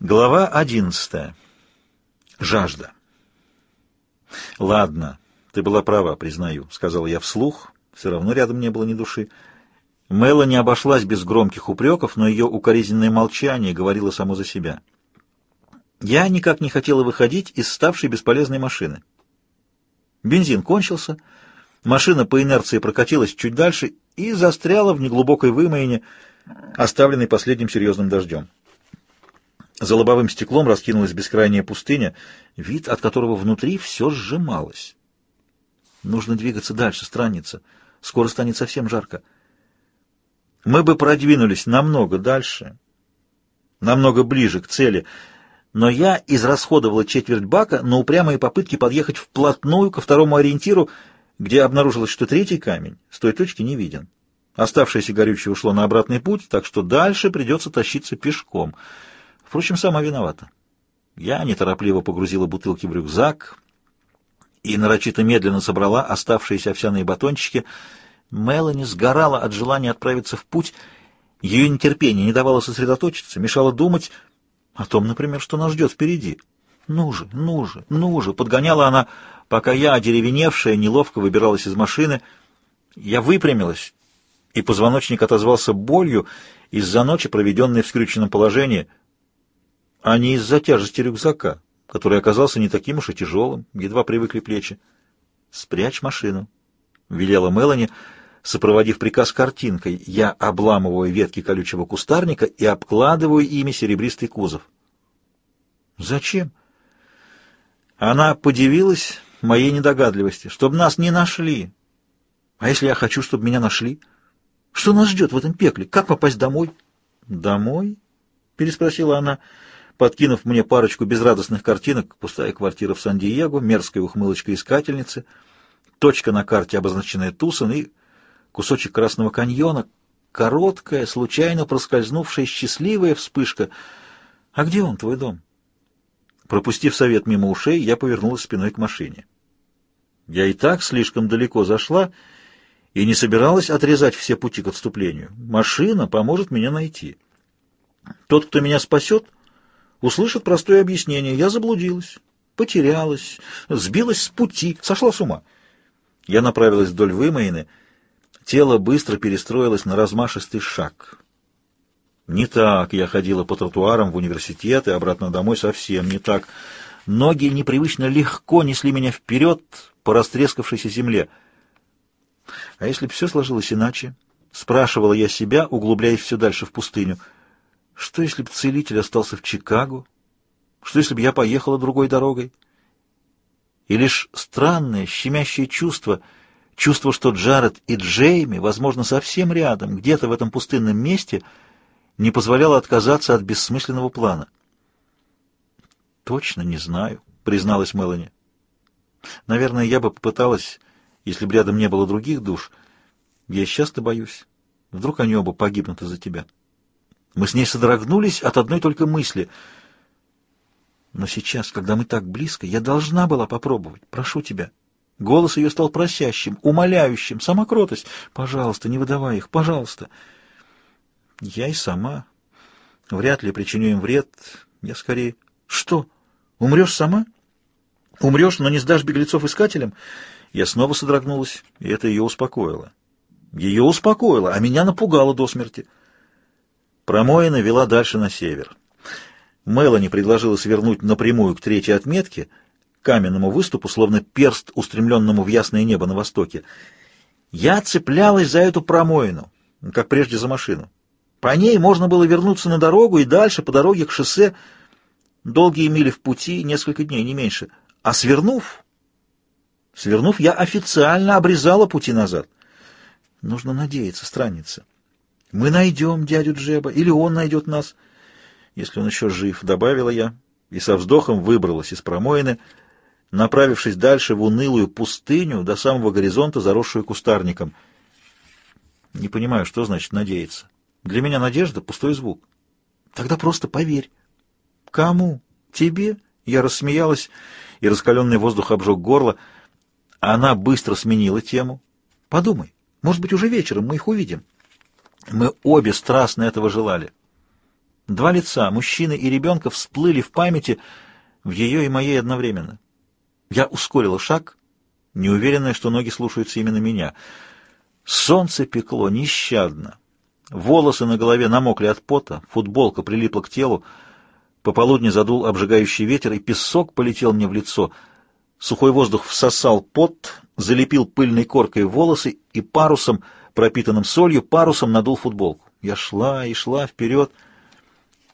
Глава одиннадцатая. Жажда. «Ладно, ты была права, признаю», — сказал я вслух. Все равно рядом не было ни души. Мэла не обошлась без громких упреков, но ее укоризненное молчание говорило само за себя. Я никак не хотела выходить из ставшей бесполезной машины. Бензин кончился, машина по инерции прокатилась чуть дальше и застряла в неглубокой вымоине, оставленной последним серьезным дождем. За лобовым стеклом раскинулась бескрайняя пустыня, вид от которого внутри все сжималось. Нужно двигаться дальше, странница. Скоро станет совсем жарко. Мы бы продвинулись намного дальше, намного ближе к цели, но я израсходовала четверть бака на упрямые попытки подъехать вплотную ко второму ориентиру, где обнаружилось, что третий камень с той точки не виден. Оставшееся горючее ушло на обратный путь, так что дальше придется тащиться пешком — Впрочем, сама виновата. Я неторопливо погрузила бутылки в рюкзак и нарочито медленно собрала оставшиеся овсяные батончики. Мелани сгорала от желания отправиться в путь. Ее нетерпение не давало сосредоточиться, мешало думать о том, например, что нас ждет впереди. «Ну же, ну же, ну же!» — подгоняла она, пока я, одеревеневшая, неловко выбиралась из машины. Я выпрямилась, и позвоночник отозвался болью из-за ночи, проведенной в скрюченном положении — а не из-за тяжести рюкзака, который оказался не таким уж и тяжелым, едва привыкли плечи. «Спрячь машину», — велела Мелани, сопроводив приказ картинкой. Я обламываю ветки колючего кустарника и обкладываю ими серебристый кузов. «Зачем?» Она подивилась моей недогадливости, чтобы нас не нашли. А если я хочу, чтобы меня нашли? Что нас ждет в этом пекле? Как попасть домой? «Домой?» — переспросила она подкинув мне парочку безрадостных картинок, пустая квартира в Сан-Диего, мерзкая ухмылочка искательницы, точка на карте, обозначенная Тусон, и кусочек Красного каньона, короткая, случайно проскользнувшая счастливая вспышка. «А где он, твой дом?» Пропустив совет мимо ушей, я повернулась спиной к машине. Я и так слишком далеко зашла и не собиралась отрезать все пути к отступлению. Машина поможет меня найти. Тот, кто меня спасет — услышит простое объяснение. Я заблудилась, потерялась, сбилась с пути, сошла с ума. Я направилась вдоль вымоины. Тело быстро перестроилось на размашистый шаг. Не так я ходила по тротуарам в университет и обратно домой совсем не так. Ноги непривычно легко несли меня вперед по растрескавшейся земле. А если бы все сложилось иначе? Спрашивала я себя, углубляясь все дальше в пустыню — что, если бы целитель остался в Чикаго? Что, если бы я поехала другой дорогой? И лишь странное, щемящее чувство, чувство, что Джаред и Джейми, возможно, совсем рядом, где-то в этом пустынном месте, не позволяло отказаться от бессмысленного плана. «Точно не знаю», — призналась Мелани. «Наверное, я бы попыталась, если бы рядом не было других душ. Я часто боюсь. Вдруг они оба погибнут из-за тебя». Мы с ней содрогнулись от одной только мысли. Но сейчас, когда мы так близко, я должна была попробовать. Прошу тебя. Голос ее стал просящим, умоляющим. Сама кротость. Пожалуйста, не выдавай их, пожалуйста. Я и сама. Вряд ли причиню им вред. Я скорее... Что? Умрешь сама? Умрешь, но не сдашь беглецов искателям? Я снова содрогнулась, и это ее успокоило. Ее успокоило, а меня напугало до смерти. Промоина вела дальше на север. Мелани предложила свернуть напрямую к третьей отметке, каменному выступу, словно перст, устремленному в ясное небо на востоке. Я цеплялась за эту промоину, как прежде за машину. По ней можно было вернуться на дорогу и дальше по дороге к шоссе. Долгие мили в пути, несколько дней, не меньше. А свернув, свернув, я официально обрезала пути назад. Нужно надеяться, странница. Мы найдем дядю Джеба, или он найдет нас, если он еще жив, — добавила я, и со вздохом выбралась из промоины, направившись дальше в унылую пустыню до самого горизонта, заросшую кустарником. Не понимаю, что значит надеяться. Для меня надежда — пустой звук. Тогда просто поверь. Кому? Тебе? Я рассмеялась, и раскаленный воздух обжег горло. Она быстро сменила тему. Подумай, может быть, уже вечером мы их увидим. Мы обе страстно этого желали. Два лица, мужчины и ребенка, всплыли в памяти в ее и моей одновременно. Я ускорила шаг, неуверенная, что ноги слушаются именно меня. Солнце пекло нещадно. Волосы на голове намокли от пота, футболка прилипла к телу. Пополудни задул обжигающий ветер, и песок полетел мне в лицо. Сухой воздух всосал пот, залепил пыльной коркой волосы и парусом, пропитанным солью, парусом надул футболку. Я шла и шла вперед.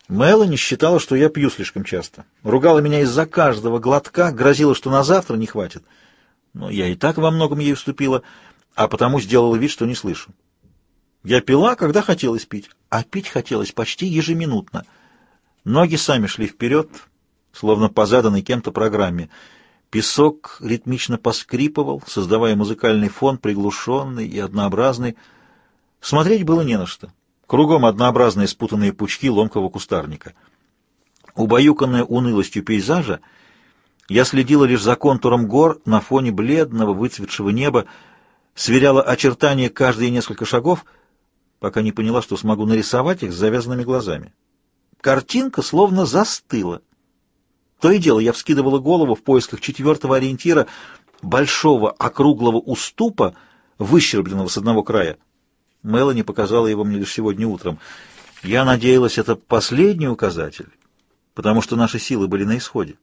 Мелани считала, что я пью слишком часто. Ругала меня из-за каждого глотка, грозила, что на завтра не хватит. Но я и так во многом ей уступила, а потому сделала вид, что не слышу. Я пила, когда хотелось пить, а пить хотелось почти ежеминутно. Ноги сами шли вперед, словно по заданной кем-то программе. Песок ритмично поскрипывал, создавая музыкальный фон, приглушенный и однообразный. Смотреть было не на что. Кругом однообразные спутанные пучки ломкого кустарника. Убаюканная унылостью пейзажа, я следила лишь за контуром гор на фоне бледного выцветшего неба, сверяла очертания каждые несколько шагов, пока не поняла, что смогу нарисовать их с завязанными глазами. Картинка словно застыла. То и дело я вскидывала голову в поисках четвертого ориентира, большого округлого уступа, выщербленного с одного края. Мелани показала его мне лишь сегодня утром. Я надеялась, это последний указатель, потому что наши силы были на исходе.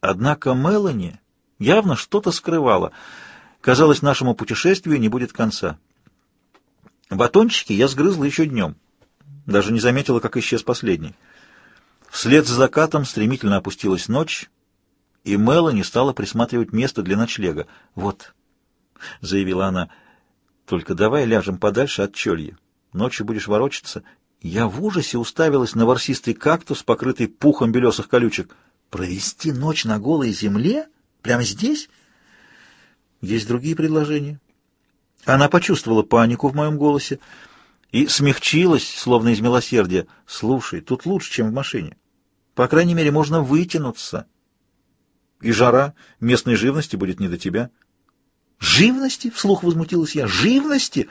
Однако Мелани явно что-то скрывала. Казалось, нашему путешествию не будет конца. Батончики я сгрызла еще днем. Даже не заметила, как исчез последний. Вслед за закатом стремительно опустилась ночь, и Мелани стала присматривать место для ночлега. «Вот», — заявила она, — только давай ляжем подальше от чолья. Ночью будешь ворочаться. Я в ужасе уставилась на ворсистый кактус, покрытый пухом белесых колючек. Провести ночь на голой земле? Прямо здесь? Есть другие предложения. Она почувствовала панику в моем голосе и смягчилась, словно из милосердия. «Слушай, тут лучше, чем в машине. По крайней мере, можно вытянуться. И жара местной живности будет не до тебя». «Живности?» — вслух возмутилась я. «Живности?»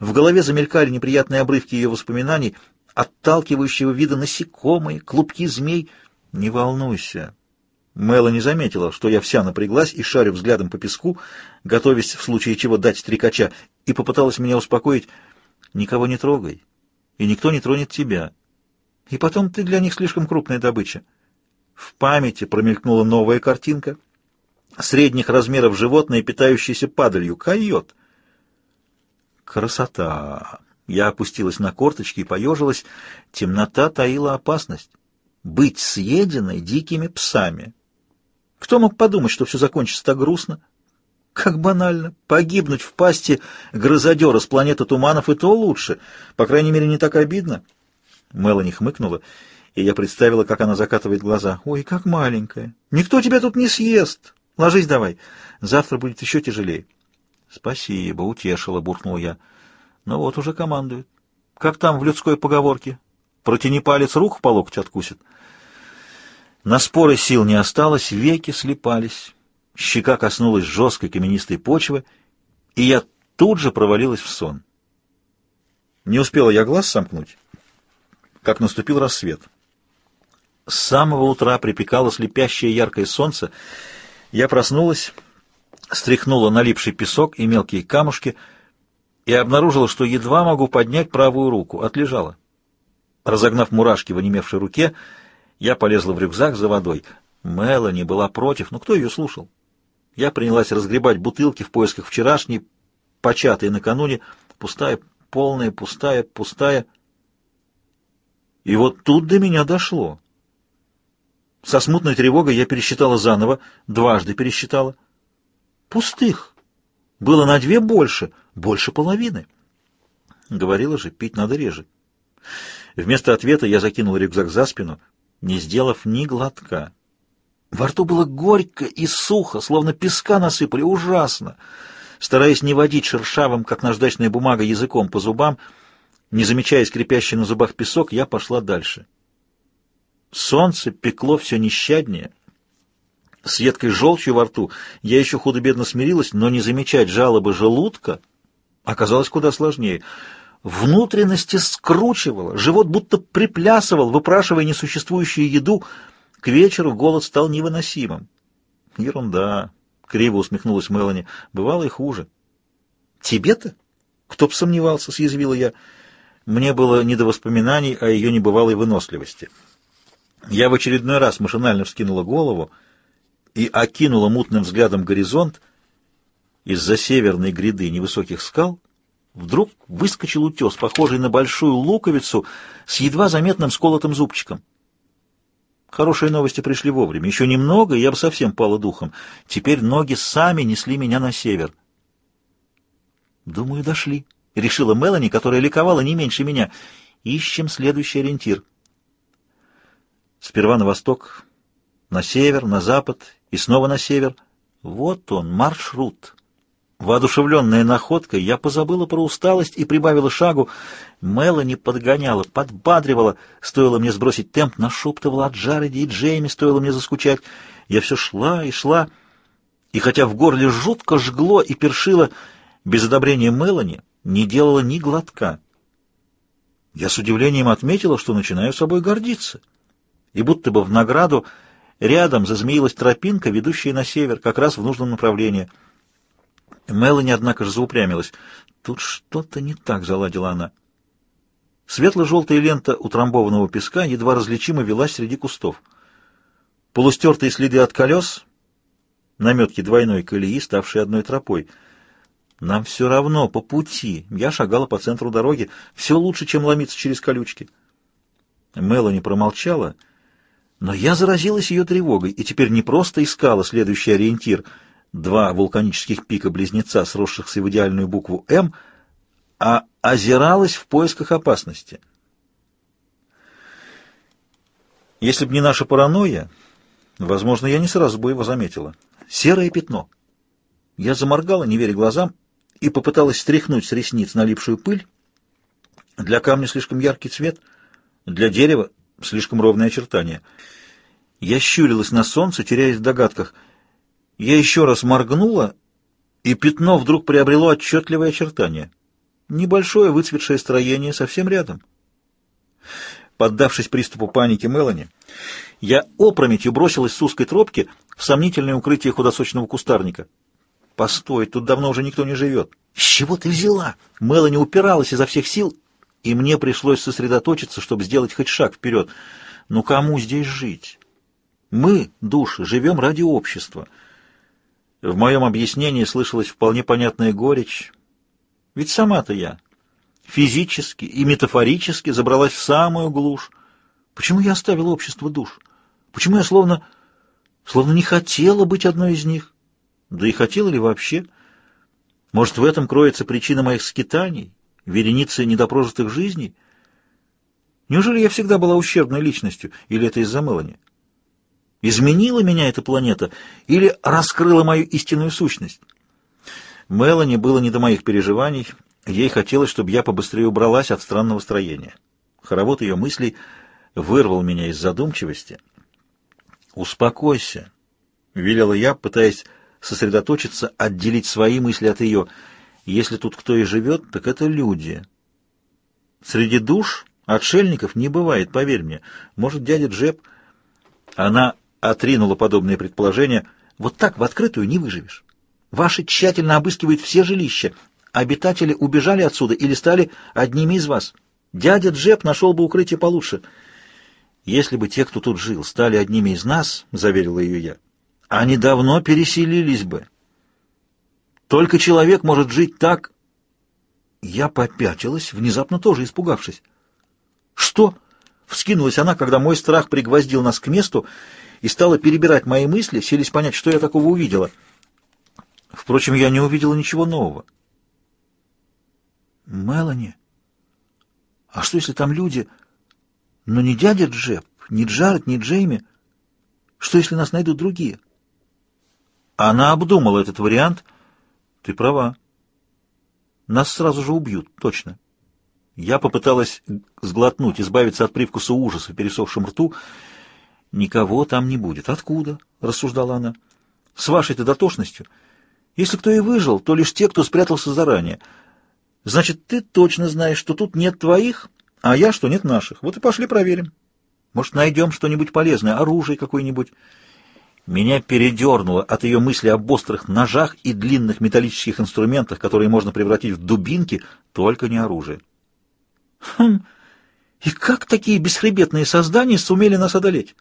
В голове замелькали неприятные обрывки ее воспоминаний, отталкивающего вида насекомые, клубки змей. «Не волнуйся». Мелани заметила, что я вся напряглась и шарю взглядом по песку, готовясь в случае чего дать трикача, и попыталась меня успокоить. «Никого не трогай, и никто не тронет тебя. И потом ты для них слишком крупная добыча». В памяти промелькнула новая картинка — средних размеров животное, питающееся падалью, койот. Красота! Я опустилась на корточки и поежилась. Темнота таила опасность. Быть съеденной дикими псами. Кто мог подумать, что все закончится так грустно? Как банально. Погибнуть в пасти грызодера с планеты туманов и то лучше. По крайней мере, не так обидно. Мелани хмыкнула, и я представила, как она закатывает глаза. «Ой, как маленькая! Никто тебя тут не съест! Ложись давай. Завтра будет еще тяжелее. Спасибо, утешила, буркнул я. Ну вот уже командует. Как там в людской поговорке? Протяни палец, рук по локоть откусит. На споры сил не осталось, веки слепались. Щека коснулась жесткой каменистой почвы, и я тут же провалилась в сон. Не успела я глаз сомкнуть, как наступил рассвет. С самого утра припекало слепящее яркое солнце, я проснулась, стряхнула налипший песок и мелкие камушки и обнаружила, что едва могу поднять правую руку. Отлежала. Разогнав мурашки в онемевшей руке, я полезла в рюкзак за водой. Мелани была против, но кто ее слушал? Я принялась разгребать бутылки в поисках вчерашней, початой накануне, пустая, полная, пустая, пустая. И вот тут до меня дошло. Со смутной тревогой я пересчитала заново, дважды пересчитала. Пустых. Было на две больше, больше половины. Говорила же, пить надо реже. Вместо ответа я закинул рюкзак за спину, не сделав ни глотка. Во рту было горько и сухо, словно песка насыпали, ужасно. Стараясь не водить шершавым, как наждачная бумага, языком по зубам, не замечая скрипящий на зубах песок, я пошла дальше. Солнце пекло все нещаднее. С едкой желчью во рту я еще худо-бедно смирилась, но не замечать жалобы желудка оказалось куда сложнее. Внутренности скручивало, живот будто приплясывал, выпрашивая несуществующую еду. К вечеру голод стал невыносимым. Ерунда, — криво усмехнулась Мелани, — бывало и хуже. Тебе-то? Кто б сомневался, — съязвила я. Мне было не до воспоминаний о ее небывалой выносливости. Я в очередной раз машинально вскинула голову и окинула мутным взглядом горизонт. Из-за северной гряды невысоких скал вдруг выскочил утес, похожий на большую луковицу с едва заметным сколотым зубчиком. Хорошие новости пришли вовремя. Еще немного, и я бы совсем пала духом. Теперь ноги сами несли меня на север. «Думаю, дошли», — решила Мелани, которая ликовала не меньше меня. «Ищем следующий ориентир». Сперва на восток, на север, на запад и снова на север. Вот он, маршрут. Воодушевленная находкой, я позабыла про усталость и прибавила шагу. Мелани подгоняла, подбадривала. Стоило мне сбросить темп, нашептывала от Джареди и Джейми, стоило мне заскучать. Я все шла и шла, и хотя в горле жутко жгло и першило, без одобрения Мелани не делала ни глотка. Я с удивлением отметила, что начинаю собой гордиться. И будто бы в награду рядом зазмеилась тропинка, ведущая на север, как раз в нужном направлении — Мелани, однако же, заупрямилась. «Тут что-то не так», — заладила она. Светло-желтая лента утрамбованного песка едва различимо велась среди кустов. Полустертые следы от колес, наметки двойной колеи, ставшие одной тропой. Нам все равно, по пути. Я шагала по центру дороги. Все лучше, чем ломиться через колючки. Мелани промолчала, но я заразилась ее тревогой и теперь не просто искала следующий ориентир — два вулканических пика-близнеца, сросшихся в идеальную букву «М», а озиралась в поисках опасности. Если б не наша паранойя, возможно, я не сразу бы его заметила. Серое пятно. Я заморгала, не веря глазам, и попыталась стряхнуть с ресниц налипшую пыль. Для камня слишком яркий цвет, для дерева слишком ровные очертания. Я щурилась на солнце, теряясь в догадках — я еще раз моргнула, и пятно вдруг приобрело отчетливое очертание. Небольшое выцветшее строение совсем рядом. Поддавшись приступу паники Мелани, я опрометью бросилась с узкой тропки в сомнительное укрытие худосочного кустарника. «Постой, тут давно уже никто не живет». «С чего ты взяла?» Мелани упиралась изо всех сил, и мне пришлось сосредоточиться, чтобы сделать хоть шаг вперед. «Ну кому здесь жить? Мы, души, живем ради общества». В моем объяснении слышалась вполне понятная горечь. Ведь сама-то я физически и метафорически забралась в самую глушь. Почему я оставила общество душ? Почему я словно... словно не хотела быть одной из них? Да и хотела ли вообще? Может, в этом кроется причина моих скитаний, вереницы недопрожитых жизней? Неужели я всегда была ущербной личностью, или это из-за Мелани? Изменила меня эта планета или раскрыла мою истинную сущность? Мелани было не до моих переживаний. Ей хотелось, чтобы я побыстрее убралась от странного строения. Хоровод ее мыслей вырвал меня из задумчивости. «Успокойся», — велела я, пытаясь сосредоточиться, отделить свои мысли от ее. «Если тут кто и живет, так это люди. Среди душ отшельников не бывает, поверь мне. Может, дядя Джеб...» Она отринула подобные предположения. Вот так в открытую не выживешь. Ваши тщательно обыскивают все жилища. Обитатели убежали отсюда или стали одними из вас. Дядя Джеб нашел бы укрытие получше. Если бы те, кто тут жил, стали одними из нас, — заверила ее я, — они давно переселились бы. Только человек может жить так... Я попятилась, внезапно тоже испугавшись. «Что?» — вскинулась она, когда мой страх пригвоздил нас к месту, — и стала перебирать мои мысли, селись понять, что я такого увидела. Впрочем, я не увидела ничего нового. Мелани? А что, если там люди... Но не дядя Джеб, не Джаред, не Джейми. Что, если нас найдут другие? Она обдумала этот вариант. Ты права. Нас сразу же убьют, точно. Я попыталась сглотнуть, избавиться от привкуса ужаса в пересохшем рту, «Никого там не будет. Откуда?» — рассуждала она. «С вашей-то дотошностью. Если кто и выжил, то лишь те, кто спрятался заранее. Значит, ты точно знаешь, что тут нет твоих, а я, что нет наших. Вот и пошли проверим. Может, найдем что-нибудь полезное, оружие какое-нибудь. Меня передернуло от ее мысли об острых ножах и длинных металлических инструментах, которые можно превратить в дубинки, только не оружие. Хм, и как такие бесхребетные создания сумели нас одолеть?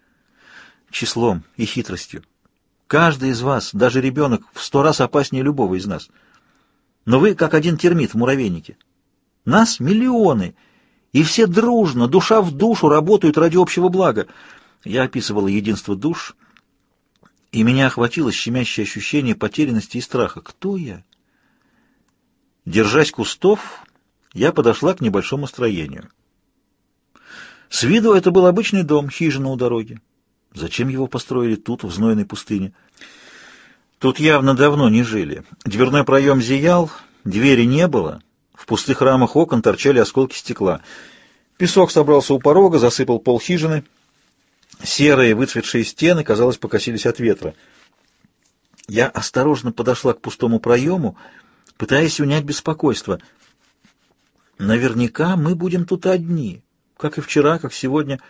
Числом и хитростью. Каждый из вас, даже ребенок, в сто раз опаснее любого из нас. Но вы как один термит в муравейнике. Нас миллионы, и все дружно, душа в душу, работают ради общего блага. Я описывала единство душ, и меня охватило щемящее ощущение потерянности и страха. Кто я? Держась кустов, я подошла к небольшому строению. С виду это был обычный дом, хижина у дороги. Зачем его построили тут, в знойной пустыне? Тут явно давно не жили. Дверной проем зиял, двери не было, в пустых рамах окон торчали осколки стекла. Песок собрался у порога, засыпал пол хижины. Серые выцветшие стены, казалось, покосились от ветра. Я осторожно подошла к пустому проему, пытаясь унять беспокойство. Наверняка мы будем тут одни, как и вчера, как сегодня —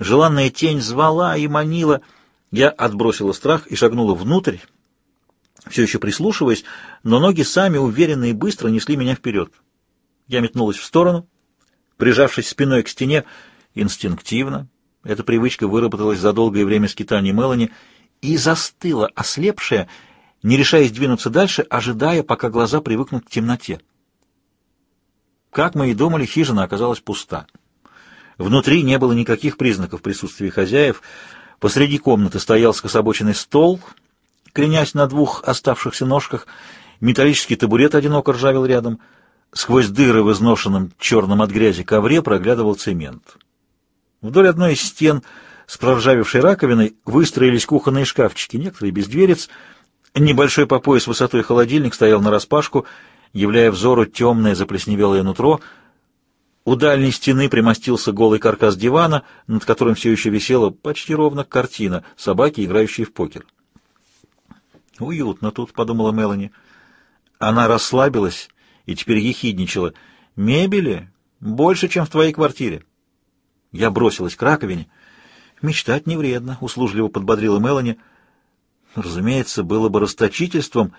Желанная тень звала и манила. Я отбросила страх и шагнула внутрь, все еще прислушиваясь, но ноги сами уверенно и быстро несли меня вперед. Я метнулась в сторону, прижавшись спиной к стене, инстинктивно. Эта привычка выработалась за долгое время скитаний Мелани и застыла, ослепшая, не решаясь двинуться дальше, ожидая, пока глаза привыкнут к темноте. Как мы и думали, хижина оказалась пуста. Внутри не было никаких признаков присутствия хозяев. Посреди комнаты стоял скособоченный стол, кренясь на двух оставшихся ножках. Металлический табурет одиноко ржавел рядом. Сквозь дыры в изношенном черном от грязи ковре проглядывал цемент. Вдоль одной из стен с проржавевшей раковиной выстроились кухонные шкафчики, некоторые без дверец. Небольшой по пояс высотой холодильник стоял нараспашку, являя взору темное заплесневелое нутро — у дальней стены примостился голый каркас дивана, над которым все еще висела почти ровно картина собаки, играющие в покер. «Уютно тут», — подумала Мелани. Она расслабилась и теперь ехидничала. «Мебели больше, чем в твоей квартире». Я бросилась к раковине. «Мечтать не вредно», — услужливо подбодрила Мелани. Разумеется, было бы расточительством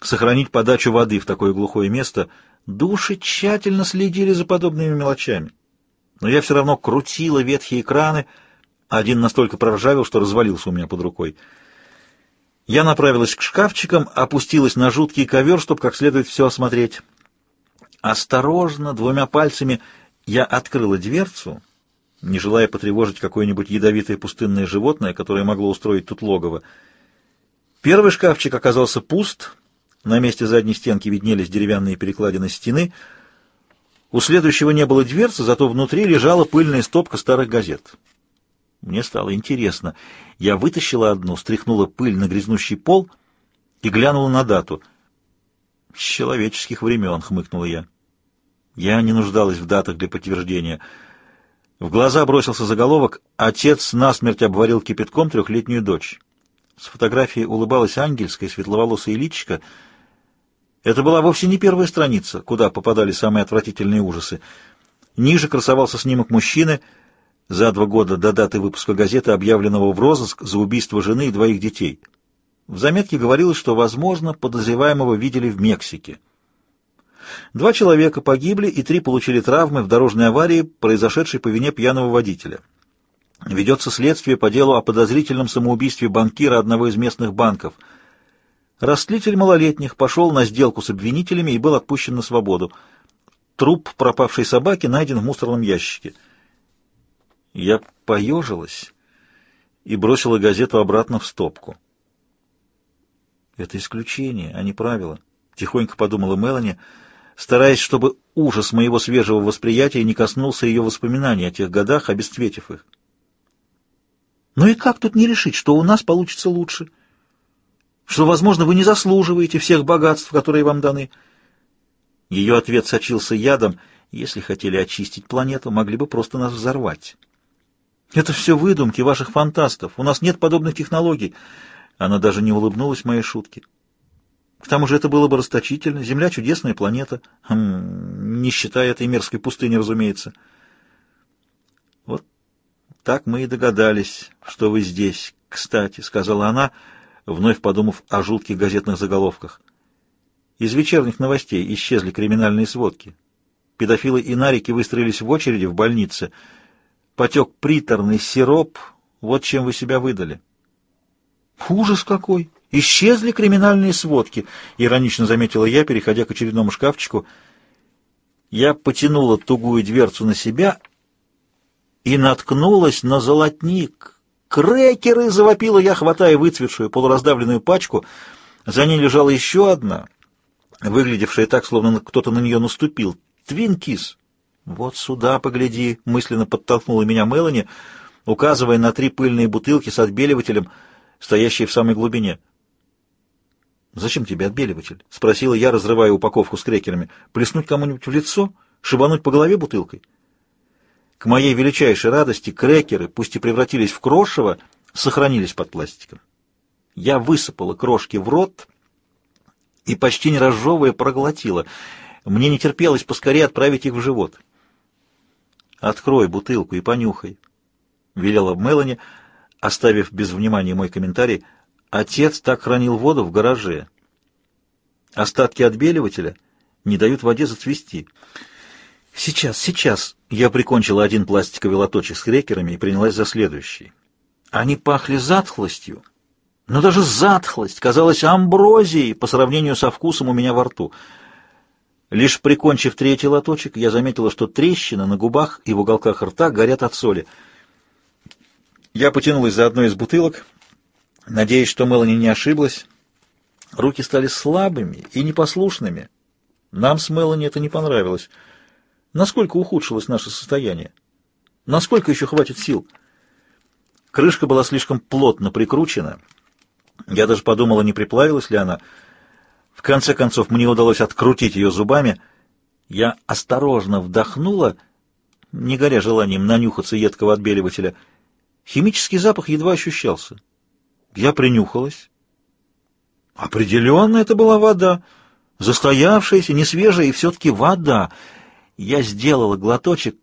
сохранить подачу воды в такое глухое место — Души тщательно следили за подобными мелочами. Но я все равно крутила ветхие краны, один настолько проржавел, что развалился у меня под рукой. Я направилась к шкафчикам, опустилась на жуткий ковер, чтобы как следует все осмотреть. Осторожно, двумя пальцами, я открыла дверцу, не желая потревожить какое-нибудь ядовитое пустынное животное, которое могло устроить тут логово. Первый шкафчик оказался пуст, на месте задней стенки виднелись деревянные перекладины стены. У следующего не было дверцы, зато внутри лежала пыльная стопка старых газет. Мне стало интересно. Я вытащила одну, стряхнула пыль на грязнущий пол и глянула на дату. «С человеческих времен», — хмыкнула я. Я не нуждалась в датах для подтверждения. В глаза бросился заголовок «Отец насмерть обварил кипятком трехлетнюю дочь». С фотографией улыбалась ангельская светловолосая личика — это была вовсе не первая страница, куда попадали самые отвратительные ужасы. Ниже красовался снимок мужчины за два года до даты выпуска газеты, объявленного в розыск за убийство жены и двоих детей. В заметке говорилось, что, возможно, подозреваемого видели в Мексике. Два человека погибли и три получили травмы в дорожной аварии, произошедшей по вине пьяного водителя. Ведется следствие по делу о подозрительном самоубийстве банкира одного из местных банков – Растлитель малолетних пошел на сделку с обвинителями и был отпущен на свободу. Труп пропавшей собаки найден в мусорном ящике. Я поежилась и бросила газету обратно в стопку. Это исключение, а не правило, — тихонько подумала Мелани, стараясь, чтобы ужас моего свежего восприятия не коснулся ее воспоминаний о тех годах, обесцветив их. Ну и как тут не решить, что у нас получится лучше? — что, возможно, вы не заслуживаете всех богатств, которые вам даны. Ее ответ сочился ядом. Если хотели очистить планету, могли бы просто нас взорвать. Это все выдумки ваших фантастов. У нас нет подобных технологий. Она даже не улыбнулась моей шутке. К тому же это было бы расточительно. Земля — чудесная планета. Хм, не считая этой мерзкой пустыни, разумеется. Вот так мы и догадались, что вы здесь, кстати, — сказала она, вновь подумав о жутких газетных заголовках. Из вечерних новостей исчезли криминальные сводки. Педофилы и нарики выстроились в очереди в больнице. Потек приторный сироп. Вот чем вы себя выдали. Ужас какой! Исчезли криминальные сводки, иронично заметила я, переходя к очередному шкафчику. Я потянула тугую дверцу на себя и наткнулась на золотник. «Крекеры!» — завопила я, хватая выцветшую полураздавленную пачку. За ней лежала еще одна, выглядевшая так, словно кто-то на нее наступил. «Твинкис!» «Вот сюда погляди!» — мысленно подтолкнула меня Мелани, указывая на три пыльные бутылки с отбеливателем, стоящие в самой глубине. «Зачем тебе отбеливатель?» — спросила я, разрывая упаковку с крекерами. «Плеснуть кому-нибудь в лицо? Шибануть по голове бутылкой?» К моей величайшей радости крекеры, пусть и превратились в крошево, сохранились под пластиком. Я высыпала крошки в рот и, почти не разжевывая, проглотила. Мне не терпелось поскорее отправить их в живот. «Открой бутылку и понюхай», — велела Мелани, оставив без внимания мой комментарий — Отец так хранил воду в гараже. Остатки отбеливателя не дают воде зацвести. Сейчас, сейчас. Я прикончила один пластиковый лоточек с крекерами и принялась за следующий. Они пахли затхлостью, но даже затхлость казалась амброзией по сравнению со вкусом у меня во рту. Лишь прикончив третий лоточек, я заметила, что трещины на губах и в уголках рта горят от соли. Я потянулась за одной из бутылок — Надеясь, что Мелани не ошиблась, руки стали слабыми и непослушными. Нам с Мелани это не понравилось. Насколько ухудшилось наше состояние? Насколько еще хватит сил? Крышка была слишком плотно прикручена. Я даже подумала, не приплавилась ли она. В конце концов, мне удалось открутить ее зубами. Я осторожно вдохнула, не горя желанием нанюхаться едкого отбеливателя. Химический запах едва ощущался. Я принюхалась. Определенно это была вода. Застоявшаяся, несвежая и все-таки вода. Я сделала глоточек.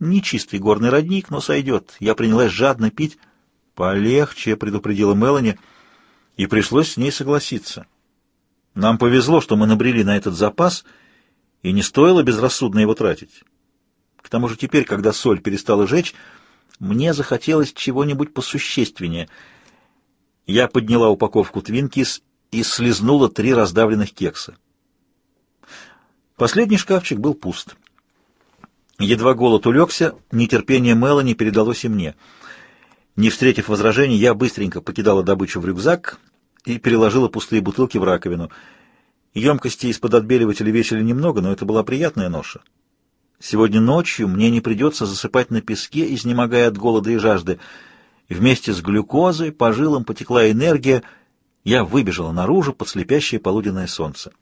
Нечистый горный родник, но сойдет. Я принялась жадно пить. «Полегче», — предупредила Мелани, и пришлось с ней согласиться. Нам повезло, что мы набрели на этот запас, и не стоило безрассудно его тратить. К тому же теперь, когда соль перестала жечь, мне захотелось чего-нибудь посущественнее — я подняла упаковку Твинкис и слезнула три раздавленных кекса. Последний шкафчик был пуст. Едва голод улегся, нетерпение Мелани передалось и мне. Не встретив возражений, я быстренько покидала добычу в рюкзак и переложила пустые бутылки в раковину. Емкости из-под отбеливателя весили немного, но это была приятная ноша. Сегодня ночью мне не придется засыпать на песке, изнемогая от голода и жажды. Вместе с глюкозой по жилам потекла энергия. Я выбежала наружу под слепящее полуденное солнце.